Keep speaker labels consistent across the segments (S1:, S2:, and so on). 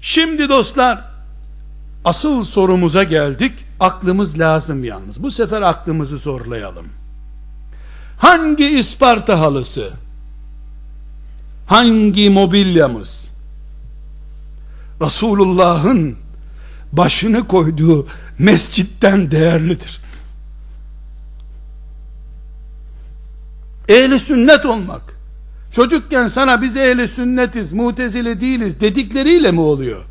S1: Şimdi dostlar asıl sorumuza geldik. Aklımız lazım yalnız. Bu sefer aklımızı zorlayalım. Hangi Isparta halısı? Hangi mobilyamız? Resulullah'ın başını koyduğu mescitten değerlidir. Ehli sünnet olmak. Çocukken sana biz ehli sünnetiz, mutezile değiliz dedikleriyle mi oluyor?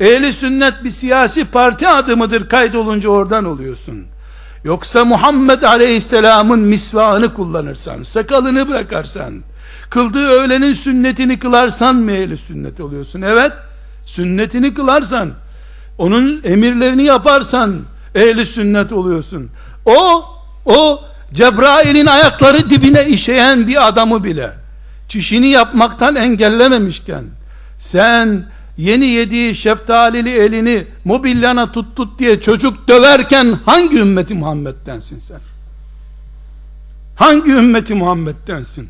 S1: Ehli sünnet bir siyasi parti adımıdır kaydolunca oradan oluyorsun. Yoksa Muhammed Aleyhisselam'ın misvağını kullanırsan, sakalını bırakarsan, kıldığı öğlenin sünnetini kılarsan mı ehli sünnet oluyorsun? Evet, sünnetini kılarsan, onun emirlerini yaparsan ehli sünnet oluyorsun. O, o Cebrail'in ayakları dibine işeyen bir adamı bile çişini yapmaktan engellememişken sen yeni yediği şeftalili elini mobilyana tut diye çocuk döverken hangi ümmeti Muhammed'densin sen? Hangi ümmeti Muhammed'densin?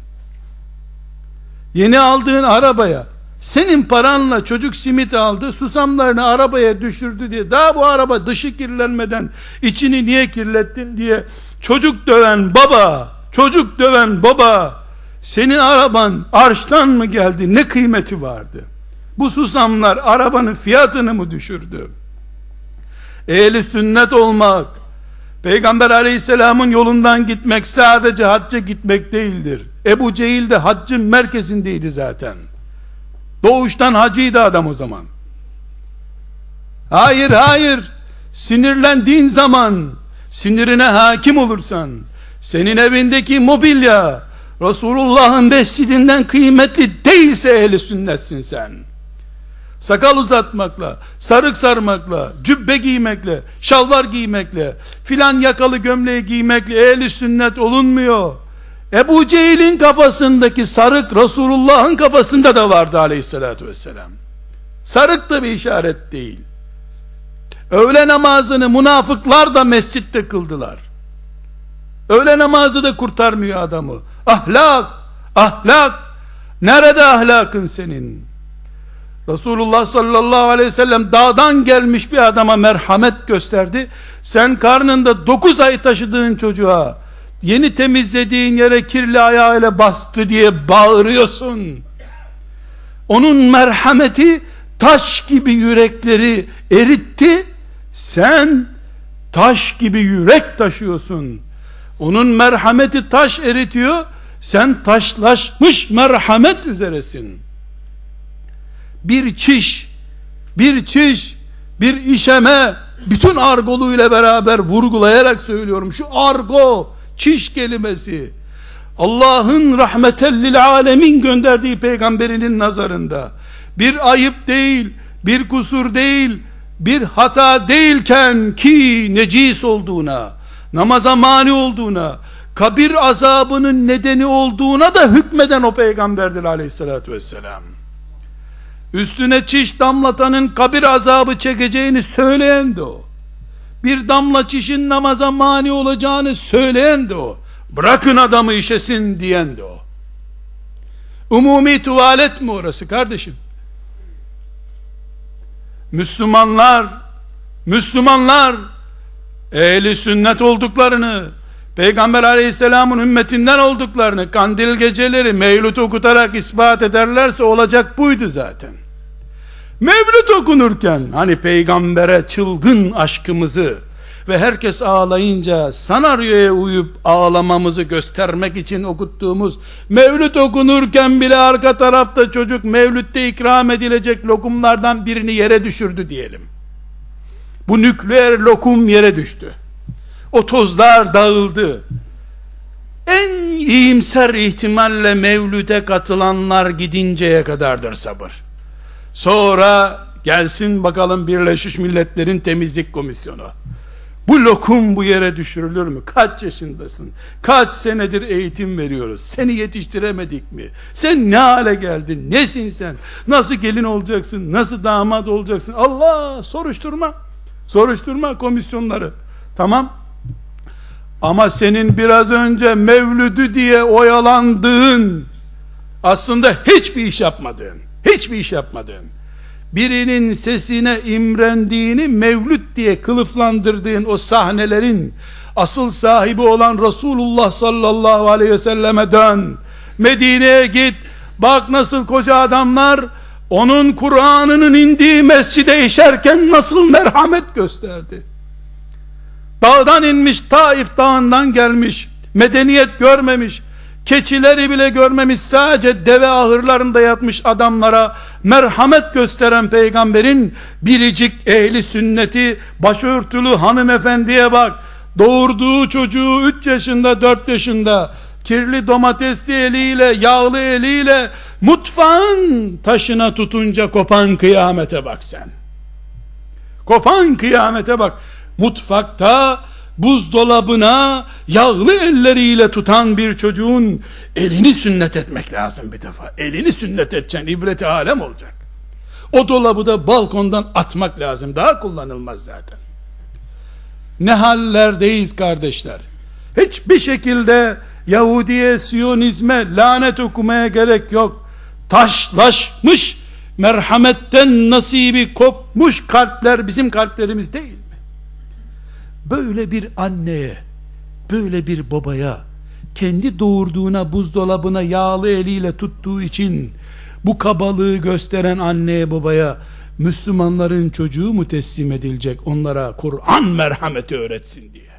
S1: Yeni aldığın arabaya senin paranla çocuk simit aldı susamlarını arabaya düşürdü diye daha bu araba dışı kirlenmeden içini niye kirlettin diye çocuk döven baba çocuk döven baba senin araban arştan mı geldi ne kıymeti vardı bu susamlar arabanın fiyatını mı düşürdü ehli sünnet olmak Peygamber aleyhisselamın yolundan gitmek sadece hacca gitmek değildir Ebu Cehil de haccın merkezindeydi zaten Doğuştan hacıydı adam o zaman. Hayır hayır. Sinirlendiğin zaman sinirine hakim olursan senin evindeki mobilya Resulullah'ın mescidinden kıymetli değilse ehli sünnetsin sen. Sakal uzatmakla, sarık sarmakla, cübbe giymekle, şalvar giymekle, filan yakalı gömleği giymekle ehli sünnet olunmuyor. Ebu Cehil'in kafasındaki sarık Resulullah'ın kafasında da vardı aleyhissalatü vesselam. Sarık da bir işaret değil. Öğle namazını münafıklar da mescitte kıldılar. Öğle namazı da kurtarmıyor adamı. Ahlak, ahlak. Nerede ahlakın senin? Resulullah sallallahu aleyhi ve sellem dağdan gelmiş bir adama merhamet gösterdi. Sen karnında dokuz ay taşıdığın çocuğa yeni temizlediğin yere kirli ayağıyla bastı diye bağırıyorsun. Onun merhameti taş gibi yürekleri eritti. Sen taş gibi yürek taşıyorsun. Onun merhameti taş eritiyor. Sen taşlaşmış merhamet üzeresin. Bir çiş, bir çiş, bir işeme, bütün argoluyla beraber vurgulayarak söylüyorum. Şu argo, çiş kelimesi Allah'ın rahmetellil alemin gönderdiği peygamberinin nazarında bir ayıp değil, bir kusur değil, bir hata değilken ki necis olduğuna, namaza mani olduğuna, kabir azabının nedeni olduğuna da hükmeden o peygamberdir aleyhissalatü vesselam. Üstüne çiş damlatanın kabir azabı çekeceğini söyleyen de o bir damla çişin namaza mani olacağını söyleyen de o. Bırakın adamı işesin diyen de o. Umumi tuvalet mi orası kardeşim? Müslümanlar, Müslümanlar ehli sünnet olduklarını, Peygamber aleyhisselamın ümmetinden olduklarını kandil geceleri mevlüt okutarak ispat ederlerse olacak buydu zaten. Mevlüt okunurken hani peygambere çılgın aşkımızı ve herkes ağlayınca sanaryoya uyup ağlamamızı göstermek için okuttuğumuz mevlüt okunurken bile arka tarafta çocuk mevlütte ikram edilecek lokumlardan birini yere düşürdü diyelim. Bu nükleer lokum yere düştü. O tozlar dağıldı. En iyimser ihtimalle mevlüte katılanlar gidinceye kadardır sabır. Sonra gelsin bakalım Birleşmiş Milletler'in temizlik komisyonu. Bu lokum bu yere düşürülür mü? Kaç yaşındasın? Kaç senedir eğitim veriyoruz? Seni yetiştiremedik mi? Sen ne hale geldin? Nesin sen? Nasıl gelin olacaksın? Nasıl damat olacaksın? Allah soruşturma. Soruşturma komisyonları. Tamam. Ama senin biraz önce mevlüdü diye oyalandığın aslında hiçbir iş yapmadın. Hiçbir iş yapmadın. Birinin sesine imrendiğini mevlüt diye kılıflandırdığın o sahnelerin asıl sahibi olan Resulullah sallallahu aleyhi ve selleme dön. Medine'ye git. Bak nasıl koca adamlar onun Kur'an'ının indiği mescide işerken nasıl merhamet gösterdi. Dağdan inmiş, Taif dağından gelmiş, medeniyet görmemiş, keçileri bile görmemiş sadece deve ahırlarında yatmış adamlara merhamet gösteren peygamberin biricik ehli sünneti başörtülü hanımefendiye bak. Doğurduğu çocuğu 3 yaşında 4 yaşında kirli domatesli eliyle yağlı eliyle mutfağın taşına tutunca kopan kıyamete bak sen. Kopan kıyamete bak. Mutfakta buzdolabına yağlı elleriyle tutan bir çocuğun elini sünnet etmek lazım bir defa. Elini sünnet edeceksin, ibreti alem olacak. O dolabı da balkondan atmak lazım. Daha kullanılmaz zaten. Ne hallerdeyiz kardeşler. Hiçbir şekilde Yahudiye, Siyonizme lanet okumaya gerek yok. Taşlaşmış, merhametten nasibi kopmuş kalpler bizim kalplerimiz değil böyle bir anneye, böyle bir babaya, kendi doğurduğuna buzdolabına yağlı eliyle tuttuğu için bu kabalığı gösteren anneye babaya Müslümanların çocuğu mu teslim edilecek onlara Kur'an merhameti öğretsin diye.